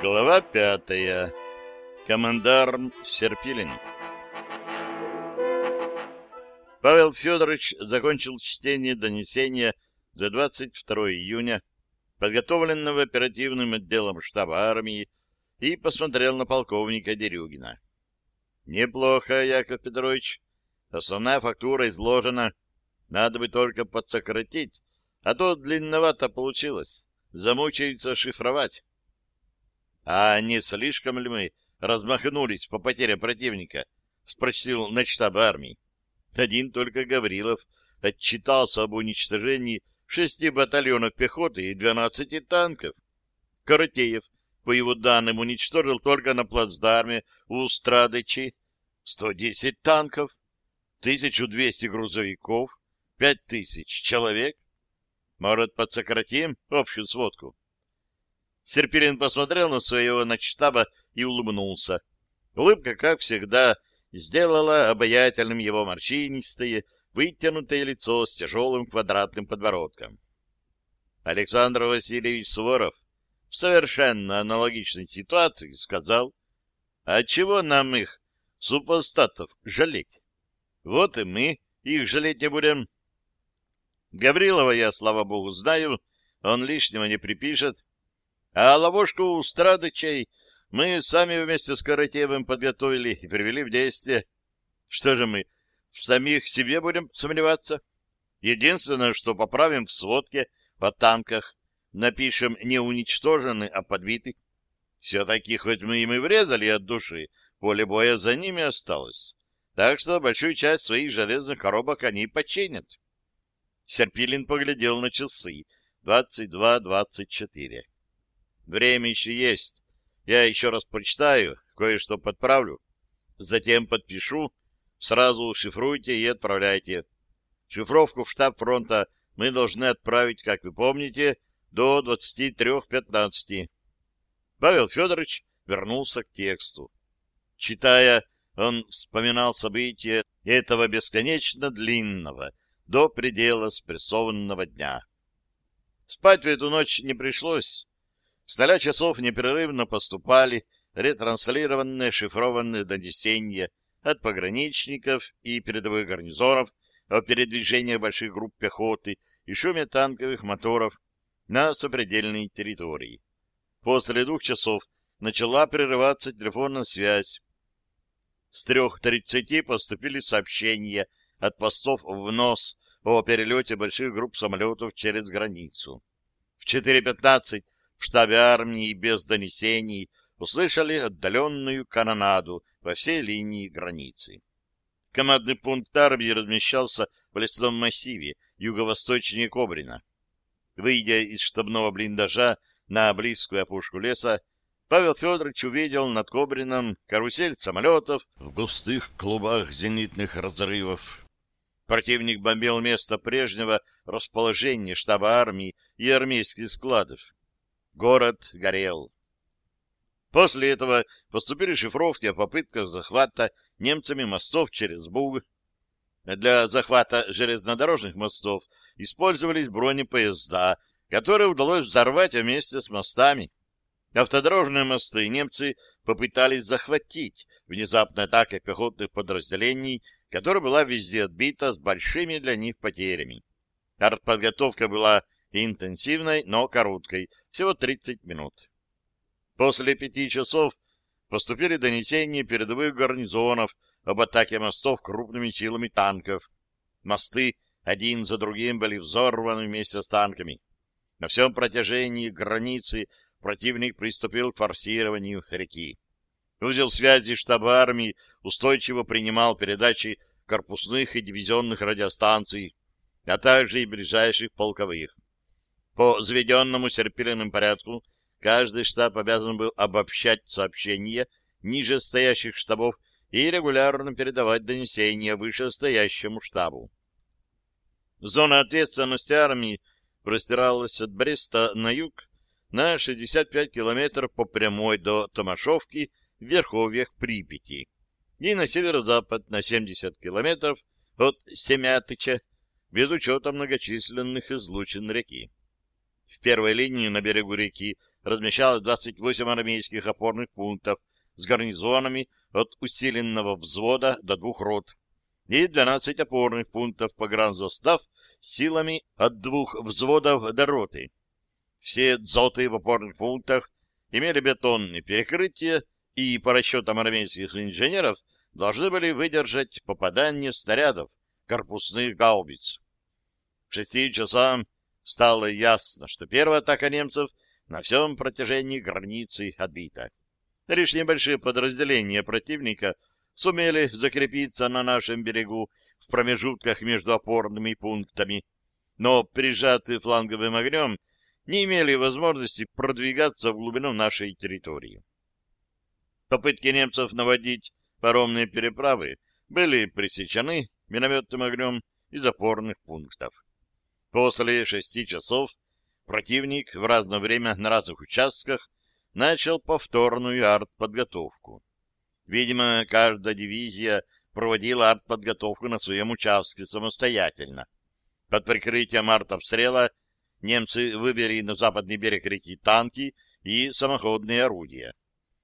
Глава пятая. Командарм Серпилин. Павел Федорович закончил чтение донесения за 22 июня, подготовленного оперативным отделом штаба армии, и посмотрел на полковника Дерюгина. «Неплохо, Яков Петрович. Основная фактура изложена. Надо бы только подсократить, а то длинновато получилось. Замучается шифровать». «А не слишком ли мы размахнулись по потерям противника?» — спросил начштаб армии. Один только Гаврилов отчитался об уничтожении шести батальонов пехоты и двенадцати танков. Коротеев, по его данным, уничтожил только на плацдарме у Страдычи 110 танков, 1200 грузовиков, 5000 человек. Может, подсократим общую сводку? Серпилин посмотрел на своего начштаба и улыбнулся. Улыбка, как всегда, сделала обаятельным его морщинистое, вытянутое лицо с тяжелым квадратным подбородком. Александр Васильевич Суворов в совершенно аналогичной ситуации сказал, «А чего нам их, супостатов, жалеть? Вот и мы их жалеть не будем». Гаврилова я, слава богу, знаю, он лишнего не припишет, а ловушку у Страдычей мы сами вместе с Каратеевым подготовили и привели в действие. Что же мы, в самих себе будем сомневаться? Единственное, что поправим в сводке по танках, напишем не уничтожены, а подбиты. Все-таки, хоть мы им и врезали от души, поле боя за ними осталось. Так что большую часть своих железных коробок они починят. Серпилин поглядел на часы. Двадцать два, двадцать четыре. Время еще есть. Я еще раз прочитаю, кое-что подправлю. Затем подпишу, сразу шифруйте и отправляйте. Шифровку в штаб фронта мы должны отправить, как вы помните, до 23.15. Павел Федорович вернулся к тексту. Читая, он вспоминал события этого бесконечно длинного, до предела спрессованного дня. Спать в эту ночь не пришлось. С ноля часов непрерывно поступали ретранслированные шифрованные донесения от пограничников и передовых гарнизонов о передвижении больших групп пехоты и шуме танковых моторов на сопредельной территории. После двух часов начала прерываться телефонная связь. С трех тридцати поступили сообщения от постов в НОС о перелете больших групп самолетов через границу. В 4.15 в штабе армии без донесений услышали отдаленную канонаду во всей линии границы. Командный пункт армии размещался в лесном массиве юго-восточнее Кобрина. Выйдя из штабного блиндажа на близкую опушку леса, Павел Федорович увидел над Кобрином карусель самолетов в густых клубах зенитных разрывов. Противник бомбил место прежнего расположения штаба армии и армейских складов. Город горел. После этого поступили шифровки о попытках захвата немцами мостов через Буг. Для захвата железнодорожных мостов использовались бронепоезда, которые удалось взорвать вместе с мостами. Автодорожные мосты немцы попытались захватить внезапной атакой пехотных подразделений, которая была везде отбита с большими для них потерями. Артподготовка была интенсивной, но короткой, всего 30 минут. После пяти часов поступили донесения передовых гарнизонов об атаке мостов крупными силами танков. Мосты один за другим были взорваны вместе с танками. На всем протяжении границы противник приступил к форсированию реки. Узел связи штаба армии устойчиво принимал передачи корпусных и дивизионных радиостанций, а также и ближайших полковых. По заведенному серпиленным порядку каждый штаб обязан был обобщать сообщения ниже стоящих штабов и регулярно передавать донесения вышестоящему штабу. Зона ответственности армии простиралась от Бреста на юг на 65 километров по прямой до Томашовки в Верховьях Припяти и на северо-запад на 70 километров от Семятыча без учета многочисленных излучин реки. В первой линии на берегу реки размещалось 28 армейских опорных пунктов с гарнизонами от усиленного взвода до двух рот и 12 опорных пунктов погранзастав с силами от двух взводов до роты. Все дзоты в опорных пунктах имели бетонные перекрытия и, по расчетам армейских инженеров, должны были выдержать попадание снарядов корпусных гаубиц. К шести часам стало ясно, что первая атака немцев на всем протяжении границы отбита. Лишь небольшие подразделения противника сумели закрепиться на нашем берегу в промежутках между опорными пунктами, но, прижатые фланговым огнем, не имели возможности продвигаться в глубину нашей территории. Попытки немцев наводить паромные переправы были пресечены минометным огнем из опорных пунктов. После шести часов противник в разное время на разных участках начал повторную артподготовку. Видимо, каждая дивизия проводила артподготовку на своем участке самостоятельно. Под прикрытием артобстрела немцы вывели на западный берег реки танки и самоходные орудия.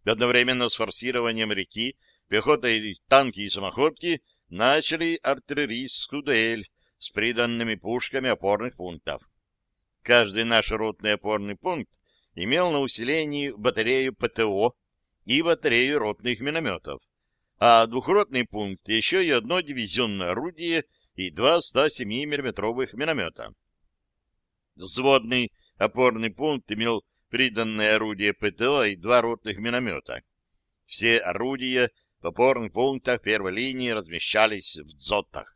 Одновременно с форсированием реки пехота и танки и самоходки начали артиллерийскую дуэль с приданными пушками опорных пунктов. Каждый наш ротный опорный пункт имел на усилении батарею ПТО и батарею ротных минометов, а двухротный пункт еще и одно дивизионное орудие и два 107 миллиметровых миномета. Взводный опорный пункт имел приданное орудие ПТО и два ротных миномета. Все орудия в опорных пунктах первой линии размещались в дзотах.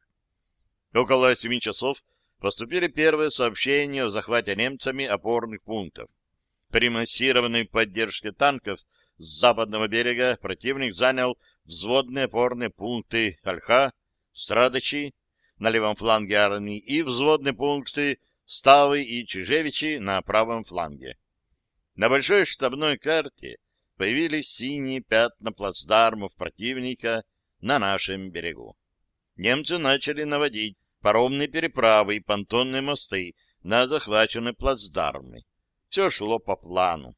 Около семи часов поступили первые сообщения о захвате немцами опорных пунктов. При массированной поддержке танков с западного берега противник занял взводные опорные пункты Ольха, Страдочи на левом фланге армии и взводные пункты Ставы и Чижевичи на правом фланге. На большой штабной карте появились синие пятна плацдармов противника на нашем берегу. Немцы начали наводить паромные переправы и понтонные мосты на захваченные плацдармы. Все шло по плану.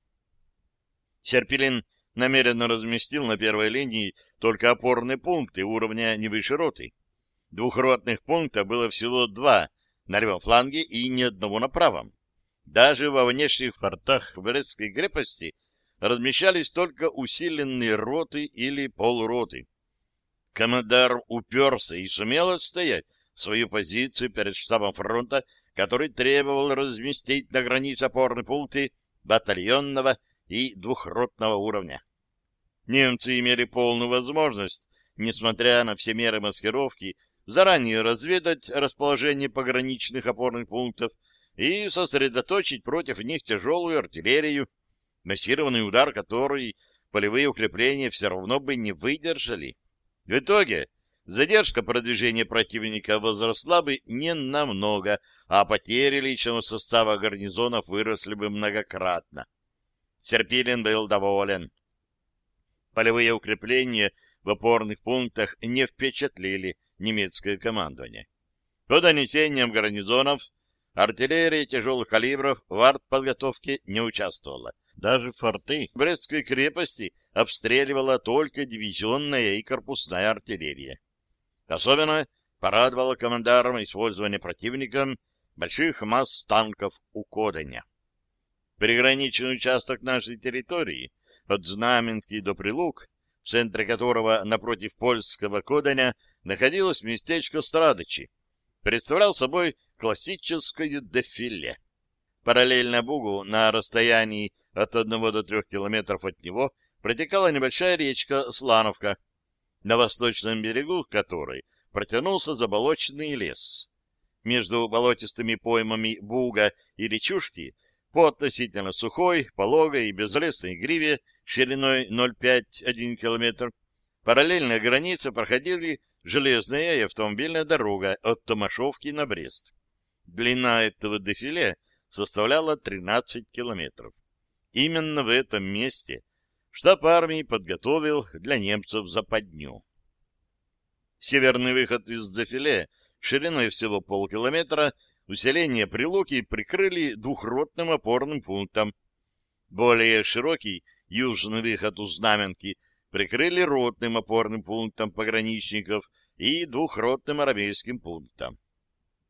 Серпилин намеренно разместил на первой линии только опорные пункты уровня не выше роты. Двухротных пунктов было всего два на левом фланге и ни одного на правом. Даже во внешних фортах Брестской крепости размещались только усиленные роты или полуроты. Командар уперся и сумел отстоять свою позицию перед штабом фронта, который требовал разместить на границе опорные пункты батальонного и двухротного уровня. Немцы имели полную возможность, несмотря на все меры маскировки, заранее разведать расположение пограничных опорных пунктов и сосредоточить против них тяжелую артиллерию, массированный удар которой полевые укрепления все равно бы не выдержали. В итоге задержка продвижения противника возросла бы не намного, а потери личного состава гарнизонов выросли бы многократно. Серпилин был доволен. Полевые укрепления в опорных пунктах не впечатлили немецкое командование. По донесениям гарнизонов, артиллерия тяжелых калибров в артподготовке не участвовала. Даже форты Брестской крепости обстреливала только дивизионная и корпусная артиллерия. Особенно порадовало командарам использование противником больших масс танков у Коденя. Приграничный участок нашей территории от Знаменки до Прилук, в центре которого напротив польского Коденя находилось местечко Страдычи, представлял собой классическое дефиле. Параллельно Бугу на расстоянии от одного до трех километров от него протекала небольшая речка Слановка, на восточном берегу которой протянулся заболоченный лес. Между болотистыми поймами Буга и речушки по относительно сухой, пологой и безлесной гриве шириной 0,5-1 километр параллельно границе проходили железная и автомобильная дорога от Томашовки на Брест. Длина этого дефиле составляла 13 километров. Именно в этом месте штаб армии подготовил для немцев западню. Северный выход из дефиле шириной всего полкилометра усиление Прилуки прикрыли двухротным опорным пунктом. Более широкий южный выход у Знаменки прикрыли ротным опорным пунктом пограничников и двухротным армейским пунктом.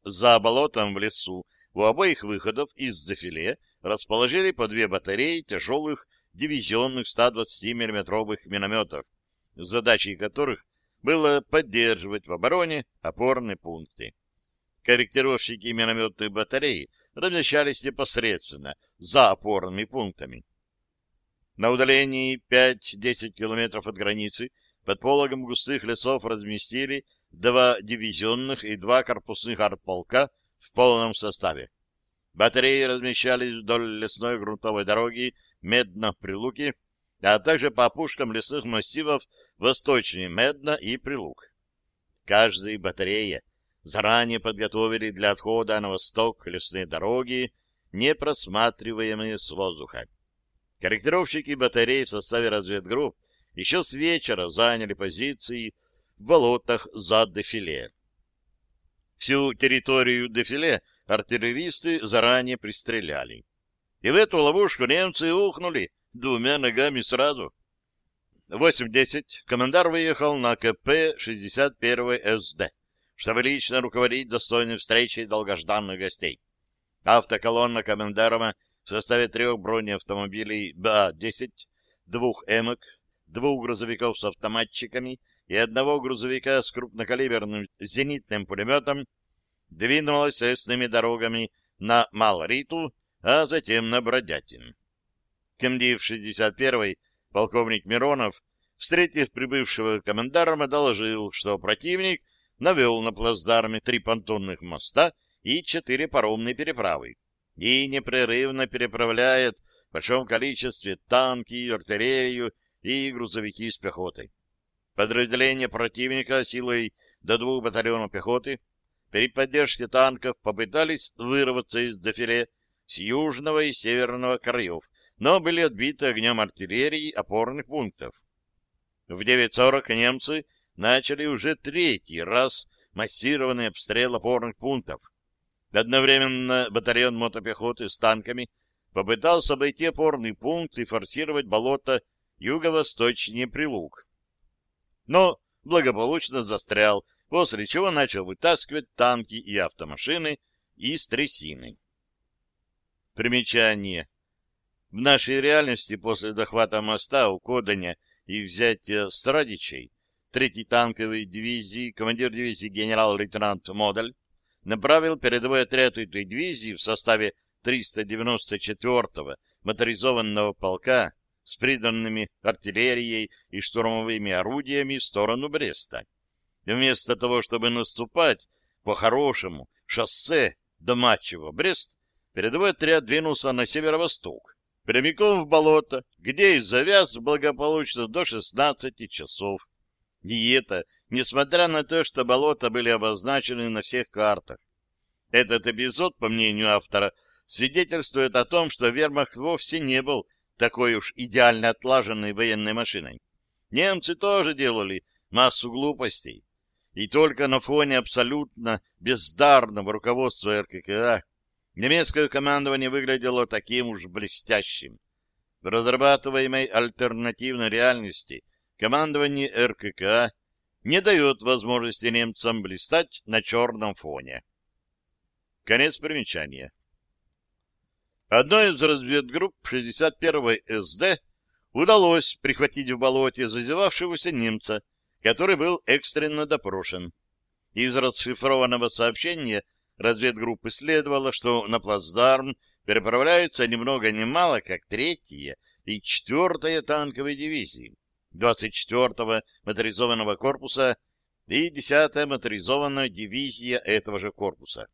За болотом в лесу у обоих выходов из дефиле расположили по две батареи тяжелых дивизионных 120 миллиметровых минометов, задачей которых было поддерживать в обороне опорные пункты. Корректировщики минометных батарей размещались непосредственно за опорными пунктами. На удалении 5-10 километров от границы под пологом густых лесов разместили два дивизионных и два корпусных артполка в полном составе. Батареи размещались вдоль лесной грунтовой дороги Медно-Прилуки, а также по опушкам лесных массивов восточнее Медно и Прилук. Каждой батарее заранее подготовили для отхода на восток лесные дороги, не просматриваемые с воздуха. Корректировщики батарей в составе разведгрупп еще с вечера заняли позиции в болотах за дефиле. Всю территорию дефиле артиллеристы заранее пристреляли. И в эту ловушку немцы ухнули двумя ногами сразу. В 8.10 командар выехал на КП 61 СД, чтобы лично руководить достойной встречей долгожданных гостей. Автоколонна Командарова в составе трех бронеавтомобилей БА-10, двух «Эмок», двух грузовиков с автоматчиками и одного грузовика с крупнокалиберным зенитным пулеметом двинулась лесными дорогами на Малриту, а затем на Бродятин. Комдив 61-й, полковник Миронов, встретив прибывшего командарма, доложил, что противник навел на плацдарме три понтонных моста и четыре паромные переправы и непрерывно переправляет в большом количестве танки, артиллерию и грузовики с пехотой. Подразделение противника силой до двух батальонов пехоты при поддержке танков попытались вырваться из дефиле с южного и северного краев, но были отбиты огнем артиллерии опорных пунктов. В 9.40 немцы начали уже третий раз массированный обстрел опорных пунктов. Одновременно батальон мотопехоты с танками попытался обойти опорный пункт и форсировать болото юго-восточнее Прилук. Но благополучно застрял, после чего начал вытаскивать танки и автомашины из трясины. Примечание. В нашей реальности после захвата моста у Коданя и взятия Страдичей третьей танковой дивизии командир дивизии генерал-лейтенант Модель направил передовой отряд этой дивизии в составе 394-го моторизованного полка с приданными артиллерией и штурмовыми орудиями в сторону Бреста. Вместо того, чтобы наступать по хорошему шоссе до Матчево-Брест, передовой отряд двинулся на северо-восток, прямиком в болото, где и завяз благополучно до 16 часов. И это, несмотря на то, что болота были обозначены на всех картах. Этот эпизод, по мнению автора, свидетельствует о том, что вермахт вовсе не был такой уж идеально отлаженной военной машиной. Немцы тоже делали массу глупостей. И только на фоне абсолютно бездарного руководства РККА немецкое командование выглядело таким уж блестящим. В разрабатываемой альтернативной реальности командование РККА не дает возможности немцам блистать на черном фоне. Конец примечания. Одной из разведгрупп 61-й СД удалось прихватить в болоте зазевавшегося немца, который был экстренно допрошен. Из расшифрованного сообщения разведгруппы следовало, что на плацдарм переправляются ни много ни мало, как третья и четвертая танковые дивизии, 24-го моторизованного корпуса и 10-я моторизованная дивизия этого же корпуса.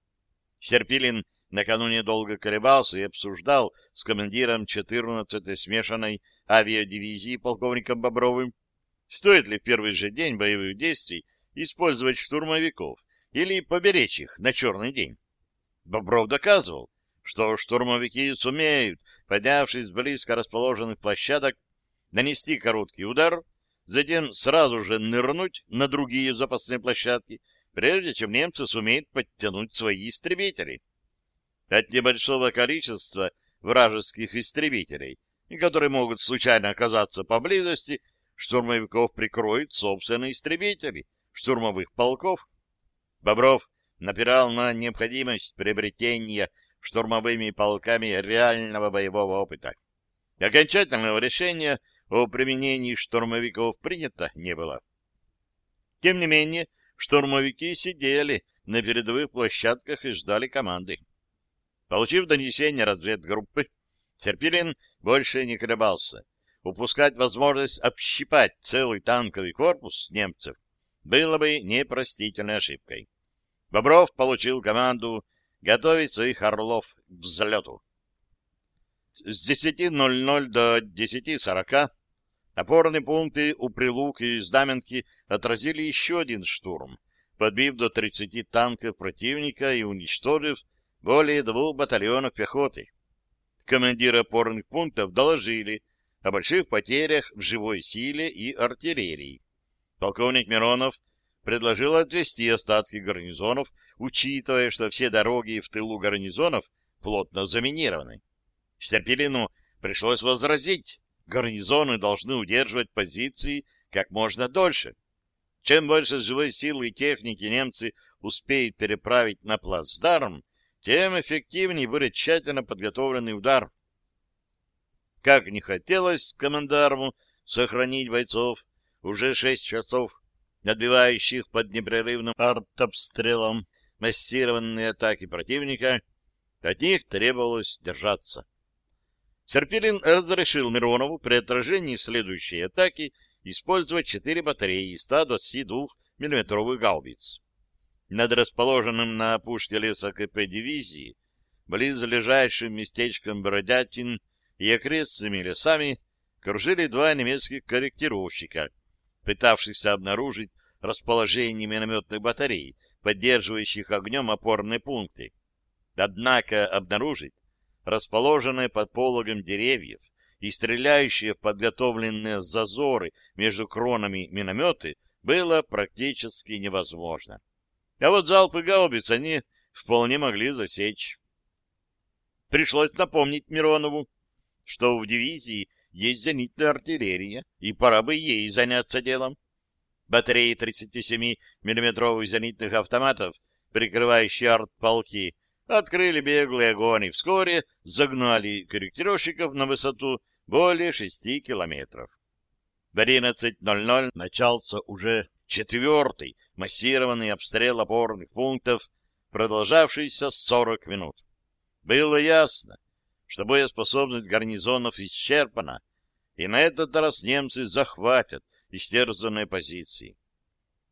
Серпилин накануне долго колебался и обсуждал с командиром 14-й смешанной авиадивизии полковником Бобровым, стоит ли в первый же день боевых действий использовать штурмовиков или поберечь их на черный день. Бобров доказывал, что штурмовики сумеют, поднявшись с близко расположенных площадок, нанести короткий удар, затем сразу же нырнуть на другие запасные площадки, прежде чем немцы сумеют подтянуть свои истребители. От небольшого количества вражеских истребителей, которые могут случайно оказаться поблизости, штурмовиков прикроют собственные истребители штурмовых полков. Бобров напирал на необходимость приобретения штурмовыми полками реального боевого опыта. Окончательного решения о применении штурмовиков принято не было. Тем не менее, штурмовики сидели на передовых площадках и ждали команды. Получив донесение разведгруппы, Серпилин больше не колебался. Упускать возможность общипать целый танковый корпус немцев было бы непростительной ошибкой. Бобров получил команду готовить своих орлов к взлету. С 10.00 до 10.40 опорные пункты у Прилук и Знаменки отразили еще один штурм, подбив до 30 танков противника и уничтожив более двух батальонов пехоты. Командиры опорных пунктов доложили о больших потерях в живой силе и артиллерии. Полковник Миронов предложил отвести остатки гарнизонов, учитывая, что все дороги в тылу гарнизонов плотно заминированы. Стерпилину пришлось возразить, гарнизоны должны удерживать позиции как можно дольше. Чем больше живой силы и техники немцы успеют переправить на плацдарм, тем эффективнее будет тщательно подготовленный удар. Как не хотелось командарму сохранить бойцов, уже шесть часов отбивающих под непрерывным артобстрелом массированные атаки противника, от них требовалось держаться. Серпилин разрешил Миронову при отражении следующей атаки использовать четыре батареи 122 миллиметровых гаубиц. Над расположенным на опушке леса КП дивизии, близлежащим местечком Бородятин и окрестными лесами, кружили два немецких корректировщика — пытавшихся обнаружить расположение минометных батарей, поддерживающих огнем опорные пункты. Однако обнаружить расположенные под пологом деревьев и стреляющие в подготовленные зазоры между кронами минометы было практически невозможно. А вот залпы гаубиц они вполне могли засечь. Пришлось напомнить Миронову, что в дивизии есть зенитная артиллерия, и пора бы ей заняться делом. Батареи 37 миллиметровых зенитных автоматов, прикрывающие артполки, открыли беглый огонь и вскоре загнали корректировщиков на высоту более 6 километров. В 11.00 начался уже четвертый массированный обстрел опорных пунктов, продолжавшийся 40 минут. Было ясно, что боеспособность гарнизонов исчерпана, и на этот раз немцы захватят истерзанные позиции.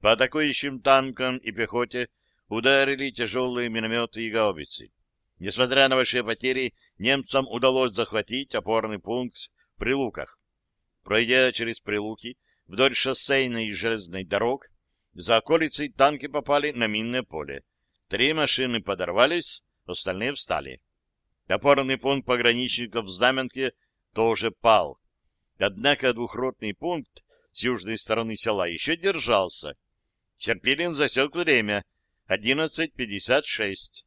По атакующим танкам и пехоте ударили тяжелые минометы и гаубицы. Несмотря на большие потери, немцам удалось захватить опорный пункт в Прилуках. Пройдя через Прилуки вдоль шоссейной и железной дорог, за околицей танки попали на минное поле. Три машины подорвались, остальные встали. Опорный пункт пограничников в Знаменке тоже пал. Однако двухротный пункт с южной стороны села еще держался. Серпилин засек время — 11.56.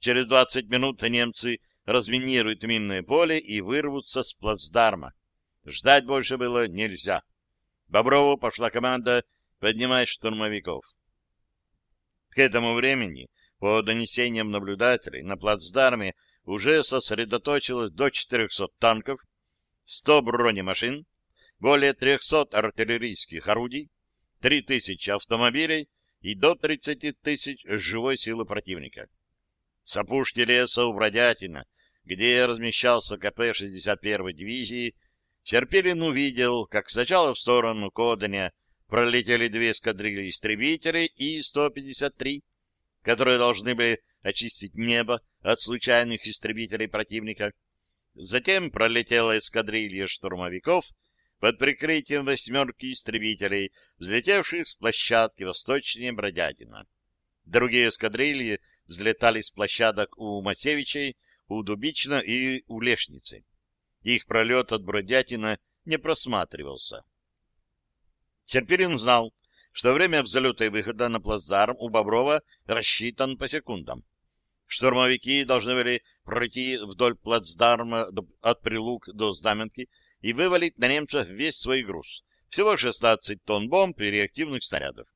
Через 20 минут немцы разминируют минное поле и вырвутся с плацдарма. Ждать больше было нельзя. Боброву пошла команда поднимать штурмовиков. К этому времени, по донесениям наблюдателей, на плацдарме уже сосредоточилось до 400 танков, 100 бронемашин, более 300 артиллерийских орудий, 3000 автомобилей и до 30 тысяч живой силы противника. С опушки леса у Бродятина, где размещался КП 61-й дивизии, Серпилин увидел, как сначала в сторону Коденя пролетели две эскадрильи истребителей И-153, которые должны были очистить небо от случайных истребителей противника. Затем пролетела эскадрилья штурмовиков под прикрытием восьмерки истребителей, взлетевших с площадки восточнее Бродятина. Другие эскадрильи взлетали с площадок у Масевичей, у Дубична и у Лешницы. Их пролет от Бродятина не просматривался. Серпилин знал, что время взлета и выхода на плацдарм у Боброва рассчитан по секундам. Штурмовики должны были пройти вдоль плацдарма от Прилук до Знаменки и вывалить на немцев весь свой груз. Всего 16 тонн бомб и реактивных снарядов.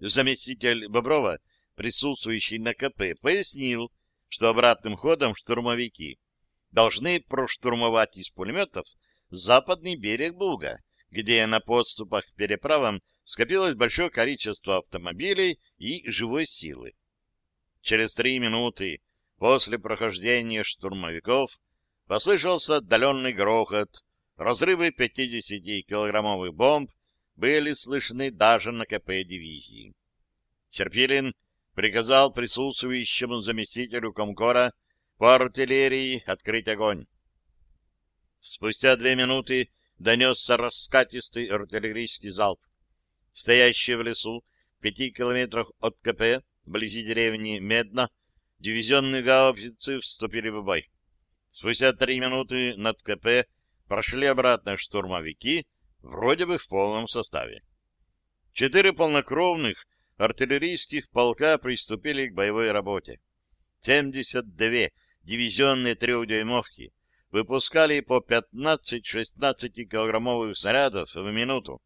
Заместитель Боброва, присутствующий на КП, пояснил, что обратным ходом штурмовики должны проштурмовать из пулеметов западный берег Буга, где на подступах к переправам скопилось большое количество автомобилей и живой силы. Через три минуты после прохождения штурмовиков послышался отдаленный грохот. Разрывы 50-килограммовых бомб были слышны даже на КП дивизии. Серпилин приказал присутствующему заместителю Комкора по артиллерии открыть огонь. Спустя две минуты донесся раскатистый артиллерийский залп. Стоящие в лесу в пяти километрах от КП, вблизи деревни Медна, дивизионные гаубицы вступили в бой. Спустя три минуты над КП прошли обратно штурмовики, вроде бы в полном составе. Четыре полнокровных артиллерийских полка приступили к боевой работе. 72 дивизионные трехдюймовки выпускали по 15-16 килограммовых снарядов в минуту.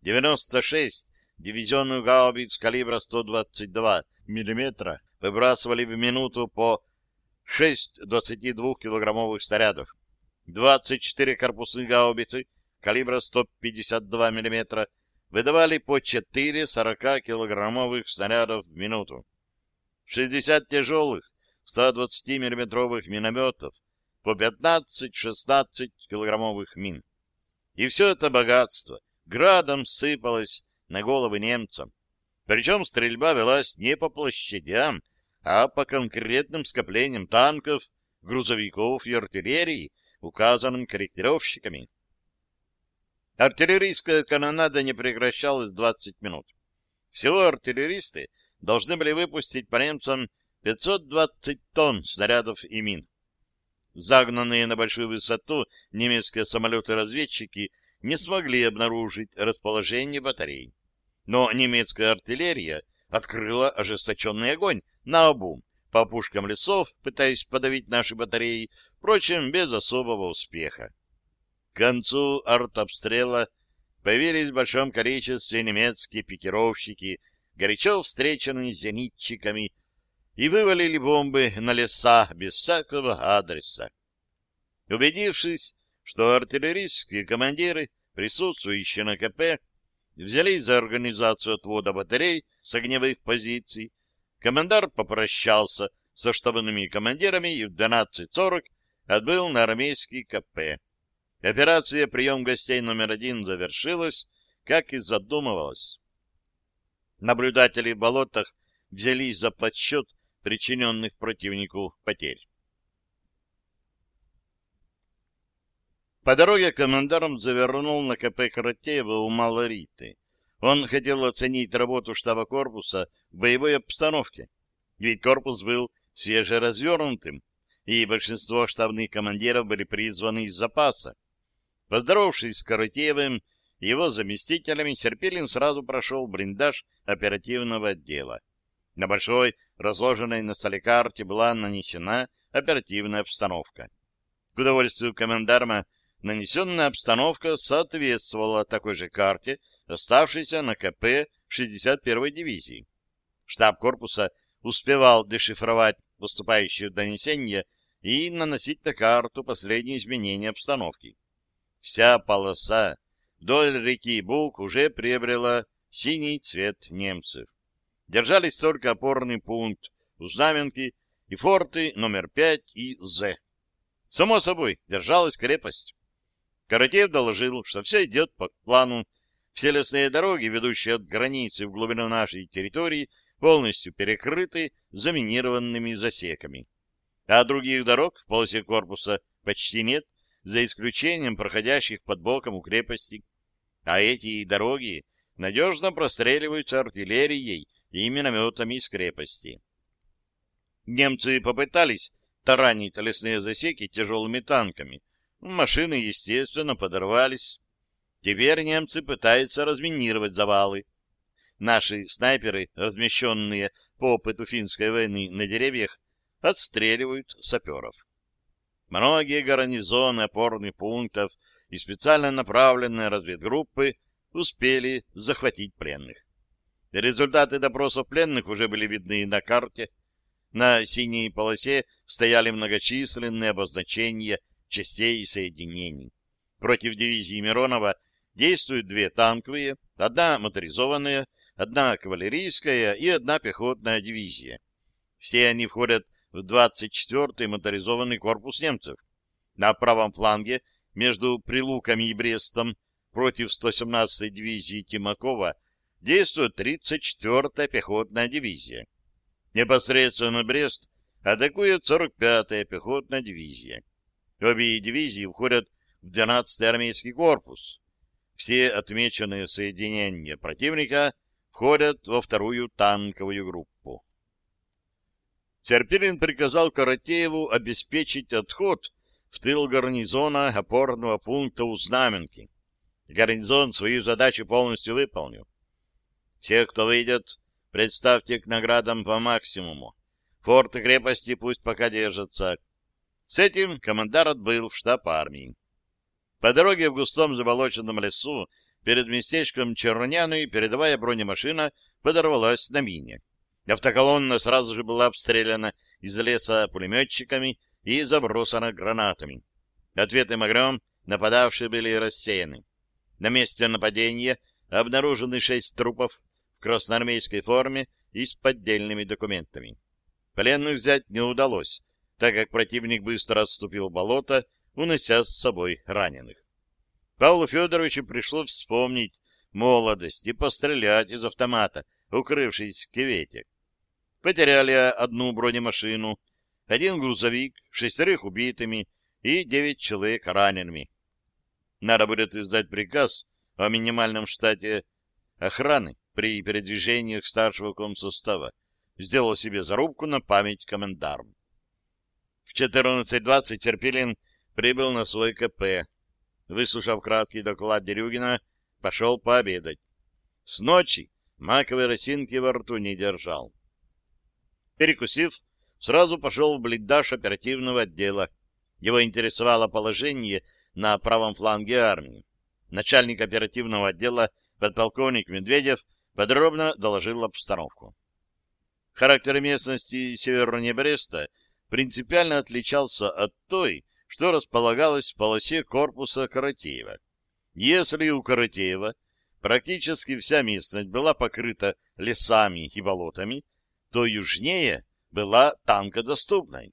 96 дивизионных гаубиц калибра 122 мм выбрасывали в минуту по 6 22-килограммовых снарядов. 24 корпусных гаубицы калибра 152 мм выдавали по 4 40-килограммовых снарядов в минуту. 60 тяжелых 120 миллиметровых минометов по 15-16 килограммовых мин. И все это богатство градом сыпалось на головы немцам. Причем стрельба велась не по площадям, а по конкретным скоплениям танков, грузовиков и артиллерии, указанным корректировщиками. Артиллерийская канонада не прекращалась 20 минут. Всего артиллеристы должны были выпустить по немцам 520 тонн снарядов и мин. Загнанные на большую высоту немецкие самолеты-разведчики не смогли обнаружить расположение батарей. Но немецкая артиллерия открыла ожесточенный огонь на обум по пушкам лесов, пытаясь подавить наши батареи, впрочем, без особого успеха. К концу артобстрела появились в большом количестве немецкие пикировщики, горячо встреченные зенитчиками, и вывалили бомбы на леса без всякого адреса. Убедившись, что артиллерийские командиры, присутствующие на КП, взялись за организацию отвода батарей с огневых позиций, командар попрощался со штабными командирами и в 12.40 отбыл на армейский КП. Операция «Прием гостей номер один» завершилась, как и задумывалось. Наблюдатели в болотах взялись за подсчет причиненных противнику потерь. По дороге командарм завернул на КП Каратеева у Малориты. Он хотел оценить работу штаба корпуса в боевой обстановке, ведь корпус был свежеразвернутым, и большинство штабных командиров были призваны из запаса. Поздоровавшись с Каратеевым его заместителями, Серпилин сразу прошел блиндаж оперативного отдела. На большой, разложенной на столе карте была нанесена оперативная обстановка. К удовольствию командарма нанесенная обстановка соответствовала такой же карте, оставшейся на КП 61-й дивизии. Штаб корпуса успевал дешифровать поступающие донесения и наносить на карту последние изменения обстановки. Вся полоса вдоль реки Буг уже приобрела синий цвет немцев держались только опорный пункт у Знаменки и форты номер 5 и З. Само собой, держалась крепость. Каратеев доложил, что все идет по плану. Все лесные дороги, ведущие от границы в глубину нашей территории, полностью перекрыты заминированными засеками. А других дорог в полосе корпуса почти нет, за исключением проходящих под боком у крепости. А эти дороги надежно простреливаются артиллерией и минометами из крепости. Немцы попытались таранить лесные засеки тяжелыми танками. Машины, естественно, подорвались. Теперь немцы пытаются разминировать завалы. Наши снайперы, размещенные по опыту финской войны на деревьях, отстреливают саперов. Многие гарнизоны опорных пунктов и специально направленные разведгруппы успели захватить пленных. Результаты допросов пленных уже были видны на карте. На синей полосе стояли многочисленные обозначения частей и соединений. Против дивизии Миронова действуют две танковые, одна моторизованная, одна кавалерийская и одна пехотная дивизия. Все они входят в 24-й моторизованный корпус немцев. На правом фланге между Прилуками и Брестом против 117-й дивизии Тимакова действует 34-я пехотная дивизия. Непосредственно Брест атакует 45-я пехотная дивизия. Обе дивизии входят в 12-й армейский корпус. Все отмеченные соединения противника входят во вторую танковую группу. Серпилин приказал Каратееву обеспечить отход в тыл гарнизона опорного пункта у Знаменки. Гарнизон свою задачу полностью выполнил. Всех, кто выйдет, представьте к наградам по максимуму. Форты крепости пусть пока держатся. С этим командар отбыл в штаб армии. По дороге в густом заболоченном лесу перед местечком Черняны передовая бронемашина подорвалась на мине. Автоколонна сразу же была обстреляна из леса пулеметчиками и забросана гранатами. Ответным огнем нападавшие были рассеяны. На месте нападения обнаружены шесть трупов красноармейской форме и с поддельными документами. Пленных взять не удалось, так как противник быстро отступил в болото, унося с собой раненых. Павлу Федоровичу пришлось вспомнить молодость и пострелять из автомата, укрывшись в кювете. Потеряли одну бронемашину, один грузовик, шестерых убитыми и девять человек ранеными. Надо будет издать приказ о минимальном штате охраны при передвижениях старшего комсостава. Сделал себе зарубку на память командарм. В 14.20 Терпилин прибыл на свой КП. Выслушав краткий доклад Дерюгина, пошел пообедать. С ночи маковой росинки во рту не держал. Перекусив, сразу пошел в блиндаж оперативного отдела. Его интересовало положение на правом фланге армии. Начальник оперативного отдела подполковник Медведев подробно доложил обстановку. Характер местности севернее Бреста принципиально отличался от той, что располагалась в полосе корпуса Каратеева. Если у Каратеева практически вся местность была покрыта лесами и болотами, то южнее была танкодоступной.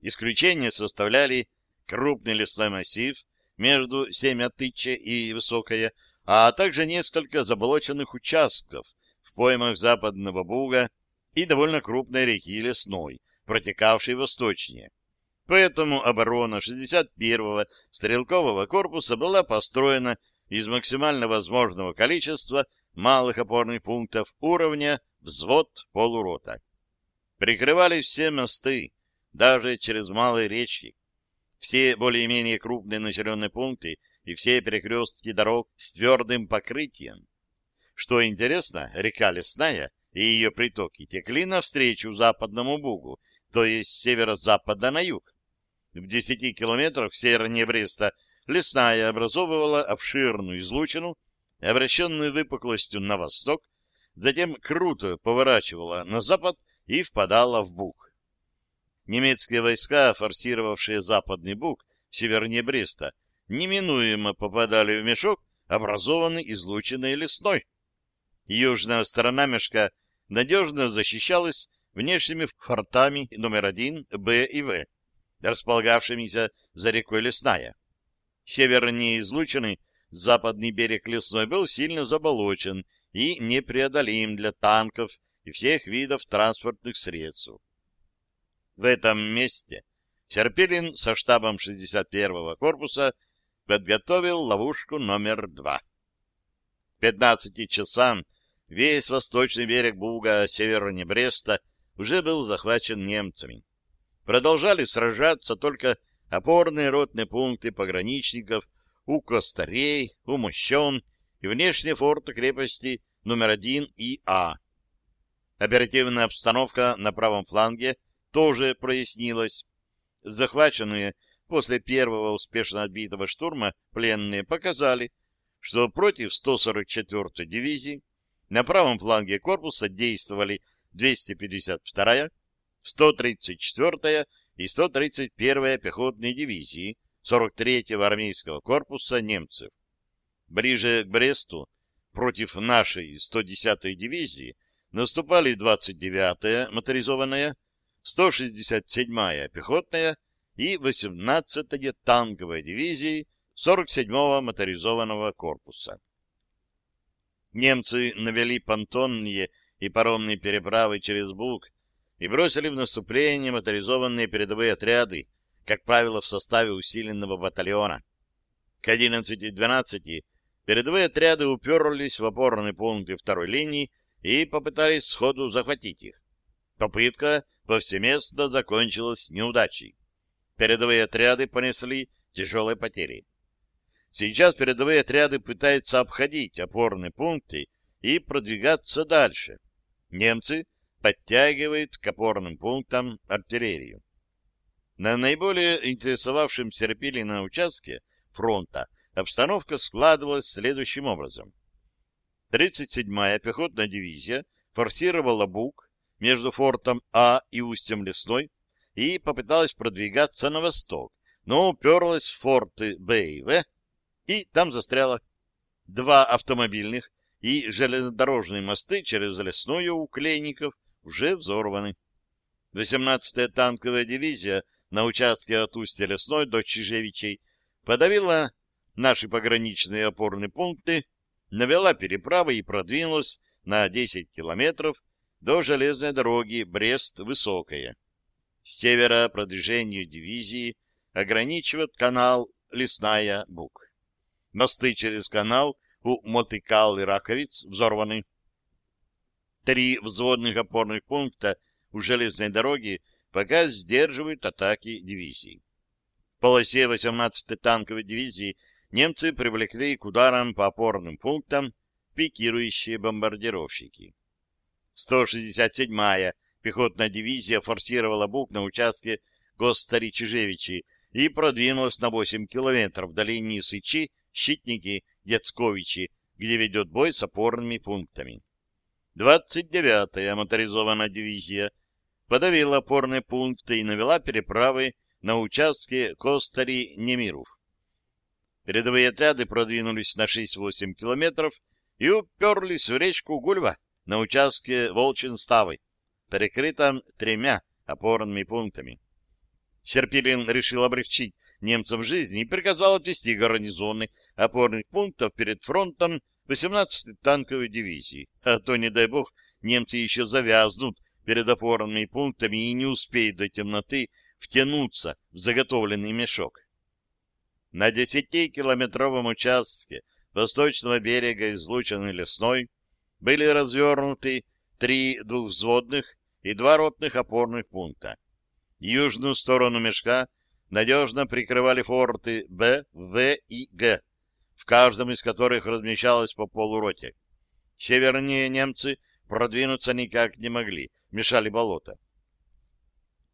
Исключение составляли крупный лесной массив между Семятыче и Высокое, а также несколько заболоченных участков в поймах Западного Буга и довольно крупной реки Лесной, протекавшей восточнее. Поэтому оборона 61-го стрелкового корпуса была построена из максимально возможного количества малых опорных пунктов уровня взвод полурота. Прикрывались все мосты, даже через малые речки. Все более-менее крупные населенные пункты и все перекрестки дорог с твердым покрытием. Что интересно, река Лесная и ее притоки текли навстречу западному Бугу, то есть с северо-запада на юг. В десяти километрах севернее Бреста Лесная образовывала обширную излучину, обращенную выпуклостью на восток, затем круто поворачивала на запад и впадала в Буг. Немецкие войска, форсировавшие западный Буг, севернее Бреста, неминуемо попадали в мешок, образованный излученной лесной. Южная сторона мешка надежно защищалась внешними фортами номер один, Б и В, располагавшимися за рекой Лесная. Севернее излучины западный берег Лесной был сильно заболочен и непреодолим для танков и всех видов транспортных средств. В этом месте Серпилин со штабом 61-го корпуса подготовил ловушку номер два. К 15 часам весь восточный берег Буга севернее Бреста уже был захвачен немцами. Продолжали сражаться только опорные ротные пункты пограничников у Костарей, у Мощен и внешние форты крепости номер один и А. Оперативная обстановка на правом фланге тоже прояснилось. Захваченные после первого успешно отбитого штурма пленные показали, что против 144-й дивизии на правом фланге корпуса действовали 252-я, 134-я и 131-я пехотные дивизии 43-го армейского корпуса немцев. Ближе к Бресту против нашей 110-й дивизии наступали 29-я моторизованная, 167-я пехотная и 18-я танковая дивизии 47-го моторизованного корпуса. Немцы навели понтонные и паромные переправы через Буг и бросили в наступление моторизованные передовые отряды, как правило, в составе усиленного батальона. К 11-12 передовые отряды уперлись в опорные пункты второй линии и попытались сходу захватить их. Попытка повсеместно закончилась неудачей. Передовые отряды понесли тяжелые потери. Сейчас передовые отряды пытаются обходить опорные пункты и продвигаться дальше. Немцы подтягивают к опорным пунктам артиллерию. На наиболее интересовавшем Серпилина участке фронта обстановка складывалась следующим образом. 37-я пехотная дивизия форсировала Буг между фортом А и устьем Лесной и попыталась продвигаться на восток, но уперлась в форты Б и и там застряла. Два автомобильных и железнодорожные мосты через Лесную у Клейников уже взорваны. 18-я танковая дивизия на участке от устья Лесной до Чижевичей подавила наши пограничные опорные пункты навела переправы и продвинулась на 10 километров до железной дороги Брест-Высокая. С севера продвижению дивизии ограничивает канал Лесная Бук. Мосты через канал у Мотыкал и Раковиц взорваны. Три взводных опорных пункта у железной дороги пока сдерживают атаки дивизии. В полосе 18-й танковой дивизии немцы привлекли к ударам по опорным пунктам пикирующие бомбардировщики. 167-я пехотная дивизия форсировала Бук на участке Гостари-Чижевичи и продвинулась на 8 километров до линии Сычи, Щитники, Яцковичи, где ведет бой с опорными пунктами. 29-я моторизованная дивизия подавила опорные пункты и навела переправы на участке Костари-Немиров. Передовые отряды продвинулись на 6-8 километров и уперлись в речку Гульва на участке Волчин-Ставы, перекрытом тремя опорными пунктами. Серпилин решил облегчить немцам жизнь и приказал отвести гарнизоны опорных пунктов перед фронтом 18-й танковой дивизии. А то, не дай бог, немцы еще завязнут перед опорными пунктами и не успеют до темноты втянуться в заготовленный мешок. На десятикилометровом участке восточного берега излученной лесной были развернуты три двухвзводных и два ротных опорных пункта. Южную сторону мешка надежно прикрывали форты Б, В и Г, в каждом из которых размещалось по полуроте. Севернее немцы продвинуться никак не могли, мешали болота.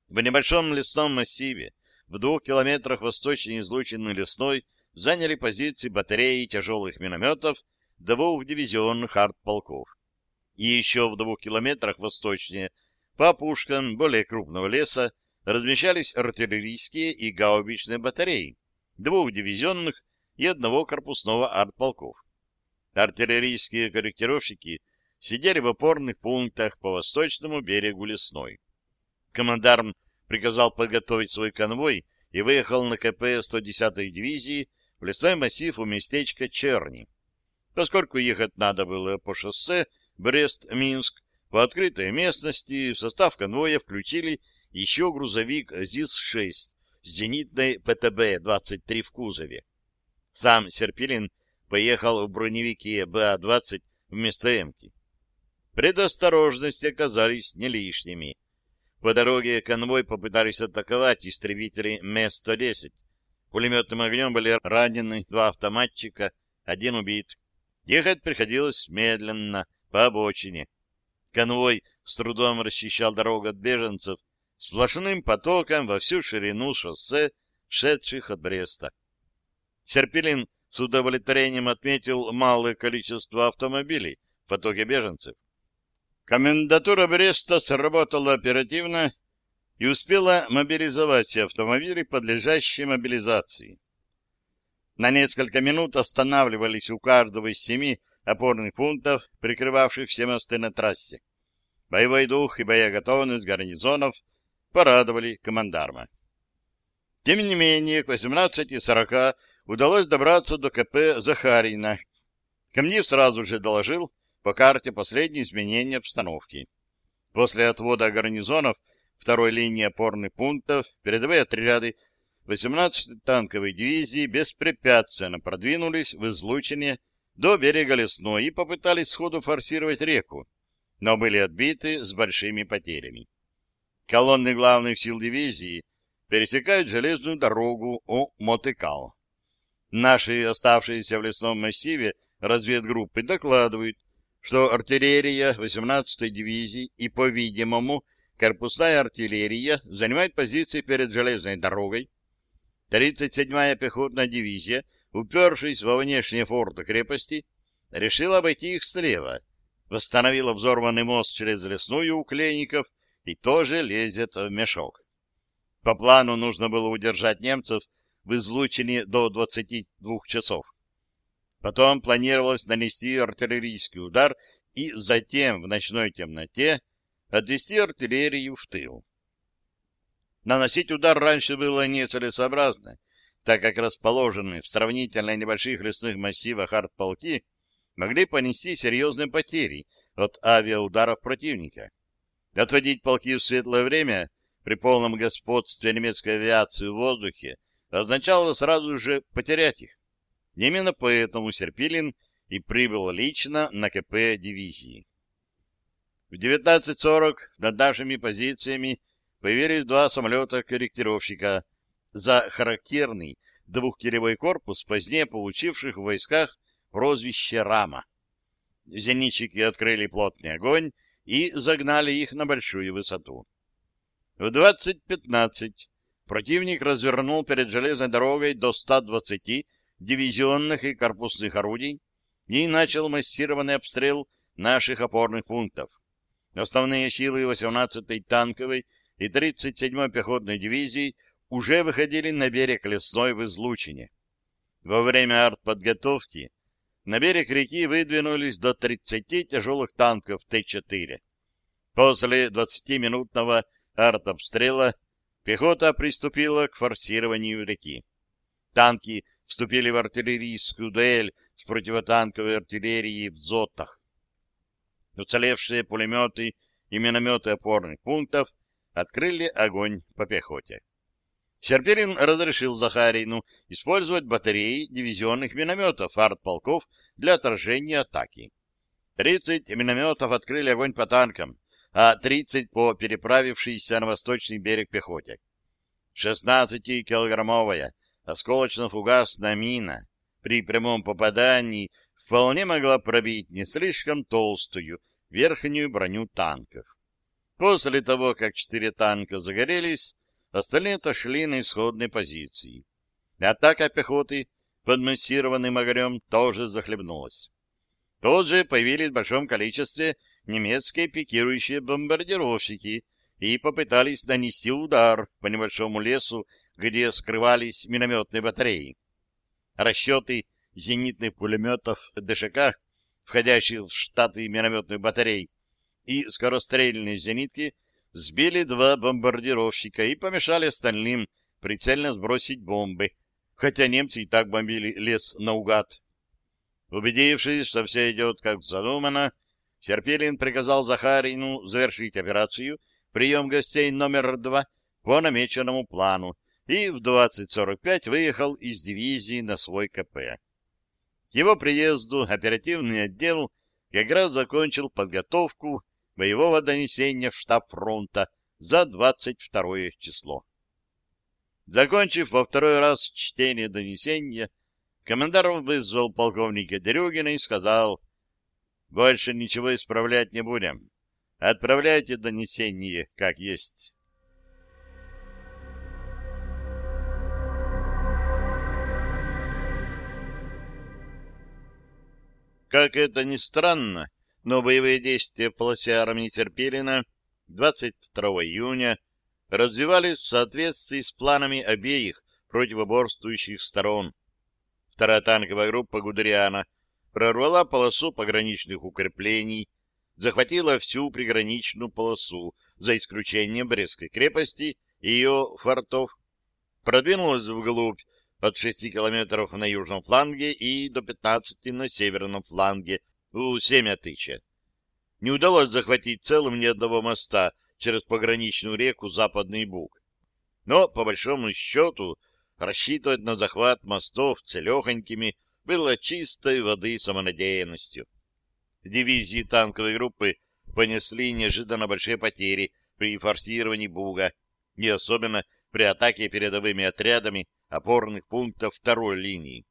В небольшом лесном массиве в двух километрах восточнее излученной лесной заняли позиции батареи тяжелых минометов двух дивизионных артполков. И еще в двух километрах восточнее по опушкам более крупного леса размещались артиллерийские и гаубичные батареи двух дивизионных и одного корпусного артполков. Артиллерийские корректировщики сидели в опорных пунктах по восточному берегу Лесной. Командарм приказал подготовить свой конвой и выехал на КП 110-й дивизии в лесной массив у местечка Черни. Поскольку ехать надо было по шоссе Брест-Минск, по открытой местности в состав конвоя включили еще грузовик ЗИС-6 с зенитной ПТБ-23 в кузове. Сам Серпилин поехал в броневике БА-20 вместо Эмки. Предосторожности оказались не лишними. По дороге конвой попытались атаковать истребители МЕ-110. Пулеметным огнем были ранены два автоматчика, один убит. Ехать приходилось медленно, по обочине. Конвой с трудом расчищал дорогу от беженцев, сплошным потоком во всю ширину шоссе, шедших от Бреста. Серпилин с удовлетворением отметил малое количество автомобилей в потоке беженцев. Комендатура Бреста сработала оперативно и успела мобилизовать все автомобили, подлежащие мобилизации. На несколько минут останавливались у каждого из семи опорных пунктов, прикрывавших все мосты на трассе. Боевой дух и боеготовность гарнизонов порадовали командарма. Тем не менее, к 18.40 удалось добраться до КП Захарина. Камнив сразу же доложил по карте последние изменения обстановки. После отвода гарнизонов второй линии опорных пунктов передовые отряды 18-й танковой дивизии беспрепятственно продвинулись в излучине до берега Лесной и попытались сходу форсировать реку, но были отбиты с большими потерями. Колонны главных сил дивизии пересекают железную дорогу у Мотыкал. Наши оставшиеся в лесном массиве разведгруппы докладывают, что артиллерия 18-й дивизии и, по-видимому, корпусная артиллерия занимает позиции перед железной дорогой. 37-я пехотная дивизия, упершись во внешние форты крепости, решила обойти их слева, восстановила взорванный мост через лесную у Клейников и тоже лезет в мешок. По плану нужно было удержать немцев в излучине до 22 часов. Потом планировалось нанести артиллерийский удар и затем в ночной темноте отвести артиллерию в тыл. Наносить удар раньше было нецелесообразно, так как расположенные в сравнительно небольших лесных массивах артполки могли понести серьезные потери от авиаударов противника. Отводить полки в светлое время при полном господстве немецкой авиации в воздухе означало сразу же потерять их. Именно поэтому Серпилин и прибыл лично на КП дивизии. В 19.40 над нашими позициями появились два самолета-корректировщика за характерный двухкилевой корпус, позднее получивших в войсках прозвище «Рама». Зенитчики открыли плотный огонь и загнали их на большую высоту. В 20.15 противник развернул перед железной дорогой до 120 дивизионных и корпусных орудий и начал массированный обстрел наших опорных пунктов. Основные силы 18-й танковой и 37-й пехотной дивизии уже выходили на берег лесной в излучине. Во время артподготовки на берег реки выдвинулись до 30 тяжелых танков Т-4. После 20-минутного артобстрела пехота приступила к форсированию реки. Танки вступили в артиллерийскую дуэль с противотанковой артиллерией в Зотах. Уцелевшие пулеметы и минометы опорных пунктов открыли огонь по пехоте. Серпелин разрешил Захарину использовать батареи дивизионных минометов артполков для отражения атаки. 30 минометов открыли огонь по танкам, а 30 по переправившейся на восточный берег пехоте. 16-килограммовая осколочно-фугасная мина при прямом попадании вполне могла пробить не слишком толстую верхнюю броню танков. После того, как четыре танка загорелись, остальные отошли на исходные позиции. Атака пехоты под массированным огнем тоже захлебнулась. Тут же появились в большом количестве немецкие пикирующие бомбардировщики и попытались нанести удар по небольшому лесу, где скрывались минометные батареи. Расчеты зенитных пулеметов ДШК, входящих в штаты минометных батарей, и скорострельные зенитки сбили два бомбардировщика и помешали остальным прицельно сбросить бомбы, хотя немцы и так бомбили лес наугад. Убедившись, что все идет как задумано, Серпилин приказал Захарину завершить операцию «Прием гостей номер два» по намеченному плану и в 20.45 выехал из дивизии на свой КП. К его приезду оперативный отдел как раз закончил подготовку боевого донесения в штаб фронта за 22 число. Закончив во второй раз чтение донесения, командар вызвал полковника Дерюгина и сказал, «Больше ничего исправлять не будем. Отправляйте донесение как есть». Как это ни странно, но боевые действия в полосе армии Терпелина 22 июня развивались в соответствии с планами обеих противоборствующих сторон. Вторая танковая группа Гудериана прорвала полосу пограничных укреплений, захватила всю приграничную полосу, за исключением Брестской крепости и ее фортов, продвинулась вглубь от 6 километров на южном фланге и до 15 на северном фланге у Семятыча. Не удалось захватить целым ни одного моста через пограничную реку Западный Буг. Но, по большому счету, рассчитывать на захват мостов целехонькими было чистой воды самонадеянностью. Дивизии танковой группы понесли неожиданно большие потери при форсировании Буга, не особенно при атаке передовыми отрядами опорных пунктов второй линии.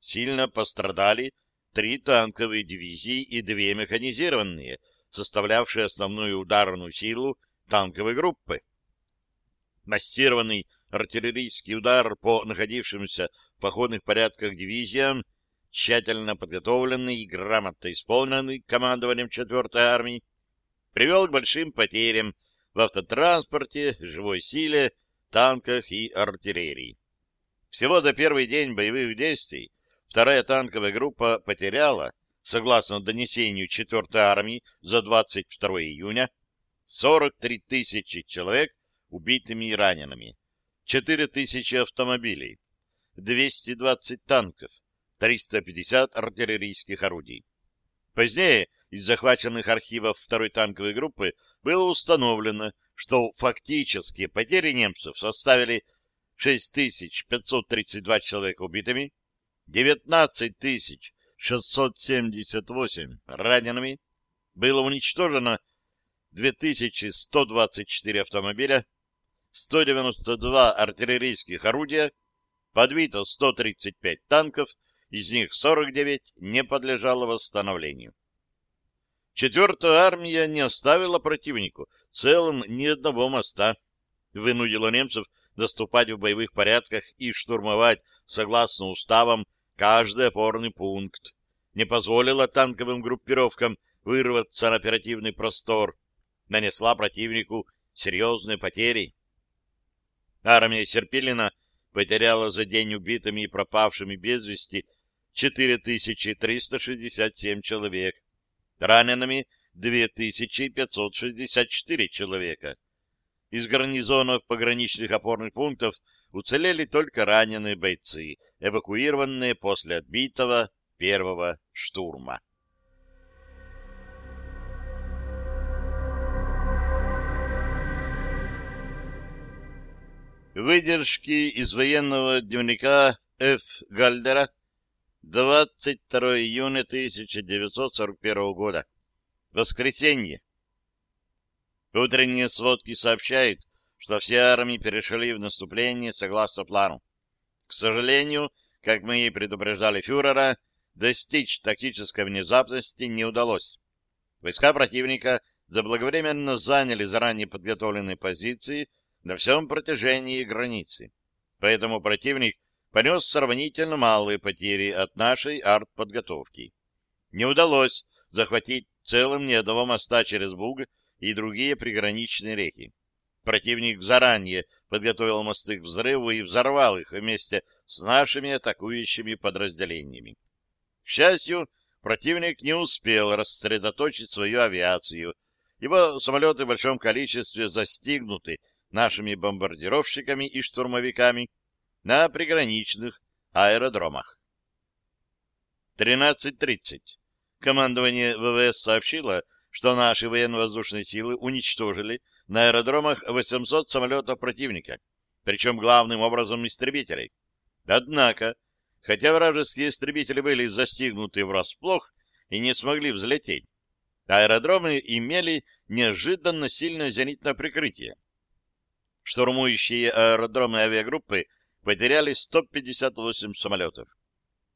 Сильно пострадали три танковые дивизии и две механизированные, составлявшие основную ударную силу танковой группы. Массированный артиллерийский удар по находившимся в походных порядках дивизиям, тщательно подготовленный и грамотно исполненный командованием 4-й армии, привел к большим потерям в автотранспорте, живой силе, танках и артиллерии. Всего за первый день боевых действий вторая танковая группа потеряла, согласно донесению 4-й армии за 22 июня, 43 тысячи человек убитыми и ранеными, 4 тысячи автомобилей, 220 танков, 350 артиллерийских орудий. Позднее из захваченных архивов второй танковой группы было установлено, что фактические потери немцев составили 6532 человека убитыми, 19678 ранеными, было уничтожено 2124 автомобиля, 192 артиллерийских орудия, подбито 135 танков, из них 49 не подлежало восстановлению. Четвертая армия не оставила противнику целым ни одного моста, вынудила немцев наступать в боевых порядках и штурмовать, согласно уставам, каждый опорный пункт, не позволила танковым группировкам вырваться на оперативный простор, нанесла противнику серьезные потери. Армия Серпилина потеряла за день убитыми и пропавшими без вести 4367 человек, ранеными 2564 человека. Из гарнизонов пограничных опорных пунктов уцелели только раненые бойцы, эвакуированные после отбитого первого штурма. Выдержки из военного дневника Ф. Гальдера 22 июня 1941 года. Воскресенье. Утренние сводки сообщают, что все армии перешли в наступление согласно плану. К сожалению, как мы и предупреждали фюрера, достичь тактической внезапности не удалось. Войска противника заблаговременно заняли заранее подготовленные позиции на всем протяжении границы. Поэтому противник понес сравнительно малые потери от нашей артподготовки. Не удалось захватить целым ни одного моста через Буг и другие приграничные реки. Противник заранее подготовил мосты к взрыву и взорвал их вместе с нашими атакующими подразделениями. К счастью, противник не успел рассредоточить свою авиацию. Его самолеты в большом количестве застигнуты нашими бомбардировщиками и штурмовиками на приграничных аэродромах. 13.30. Командование ВВС сообщило, что наши военно-воздушные силы уничтожили на аэродромах 800 самолетов противника, причем главным образом истребителей. Однако, хотя вражеские истребители были застигнуты врасплох и не смогли взлететь, аэродромы имели неожиданно сильное зенитное прикрытие. Штурмующие аэродромы авиагруппы потеряли 158 самолетов.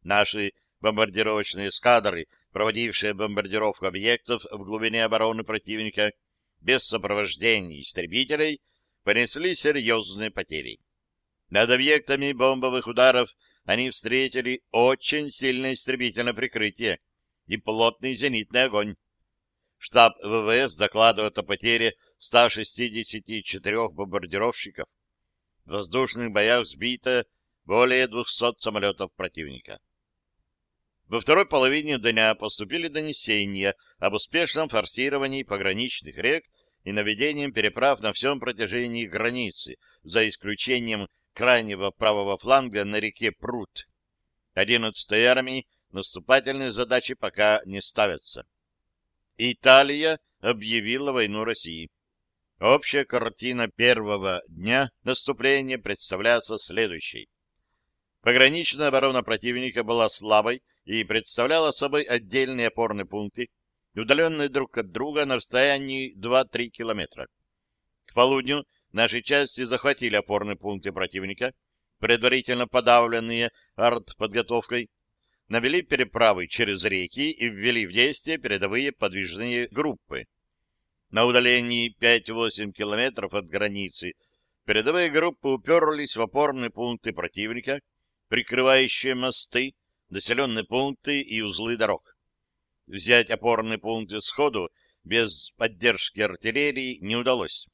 Наши бомбардировочные эскадры, проводившие бомбардировку объектов в глубине обороны противника, без сопровождения истребителей, понесли серьезные потери. Над объектами бомбовых ударов они встретили очень сильное истребительное прикрытие, и плотный зенитный огонь. Штаб ВВС докладывает о потере 164 бомбардировщиков. В воздушных боях сбито более 200 самолетов противника. Во второй половине дня поступили донесения об успешном форсировании пограничных рек и наведением переправ на всем протяжении границы, за исключением крайнего правого фланга на реке Прут. 11-й армии наступательные задачи пока не ставятся. Италия объявила войну России. Общая картина первого дня наступления представляется следующей. Пограничная оборона противника была слабой и представляла собой отдельные опорные пункты, удаленные друг от друга на расстоянии 2-3 километра. К полудню наши части захватили опорные пункты противника, предварительно подавленные артподготовкой, навели переправы через реки и ввели в действие передовые подвижные группы. На удалении 5-8 километров от границы передовые группы уперлись в опорные пункты противника, прикрывающие мосты, населенные пункты и узлы дорог. Взять опорные пункты сходу без поддержки артиллерии не удалось.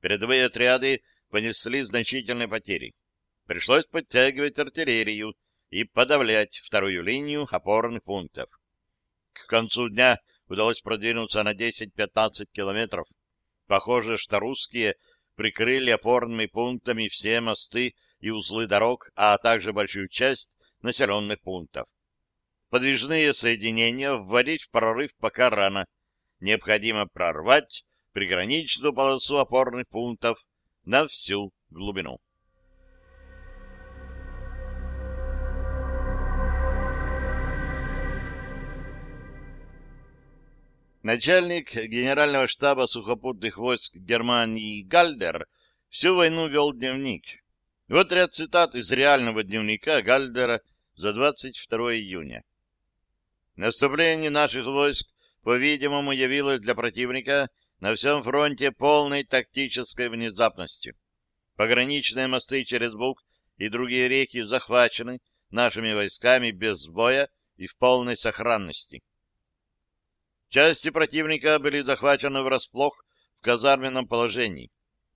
Передовые отряды понесли значительные потери. Пришлось подтягивать артиллерию и подавлять вторую линию опорных пунктов. К концу дня удалось продвинуться на 10-15 километров. Похоже, что русские прикрыли опорными пунктами все мосты и узлы дорог, а также большую часть населенных пунктов. Подвижные соединения вводить в прорыв пока рано. Необходимо прорвать приграничную полосу опорных пунктов на всю глубину. Начальник генерального штаба сухопутных войск Германии Гальдер всю войну вел дневник. Вот ряд цитат из реального дневника Гальдера за 22 июня. Наступление наших войск, по-видимому, явилось для противника на всем фронте полной тактической внезапностью. Пограничные мосты через Буг и другие реки захвачены нашими войсками без боя и в полной сохранности. Части противника были захвачены врасплох в казарменном положении.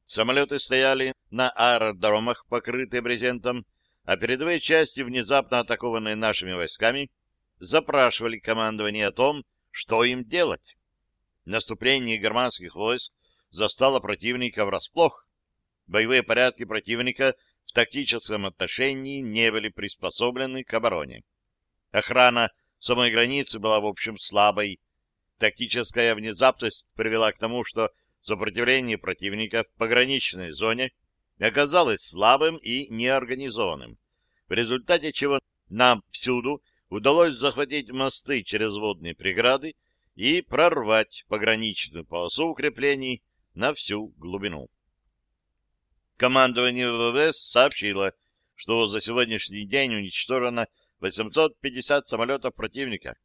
Самолеты стояли на аэродромах, покрытые брезентом, а передовые части, внезапно атакованные нашими войсками, запрашивали командование о том, что им делать. Наступление германских войск застало противника врасплох. Боевые порядки противника в тактическом отношении не были приспособлены к обороне. Охрана самой границы была, в общем, слабой, Тактическая внезапность привела к тому, что сопротивление противника в пограничной зоне оказалось слабым и неорганизованным, в результате чего нам всюду удалось захватить мосты через водные преграды и прорвать пограничную полосу укреплений на всю глубину. Командование ВВС сообщило, что за сегодняшний день уничтожено 850 самолетов противника,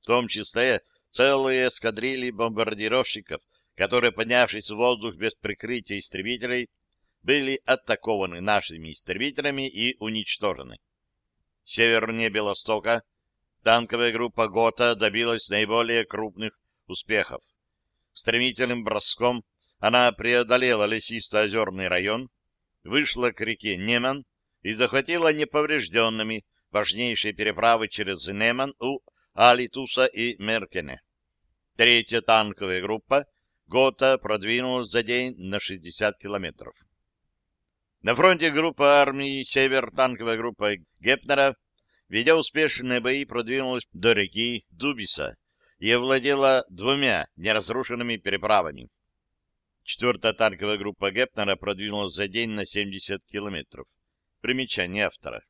в том числе целые эскадрильи бомбардировщиков, которые, поднявшись в воздух без прикрытия истребителей, были атакованы нашими истребителями и уничтожены. Севернее Белостока танковая группа ГОТА добилась наиболее крупных успехов. Стремительным броском она преодолела лесисто-озерный район, вышла к реке Неман и захватила неповрежденными важнейшие переправы через Неман у Алитуса и Меркене. Третья танковая группа ГОТА продвинулась за день на 60 километров. На фронте группа армии «Север» танковая группа Гепнера, ведя успешные бои, продвинулась до реки Дубиса и овладела двумя неразрушенными переправами. Четвертая танковая группа Гепнера продвинулась за день на 70 километров. Примечание автора.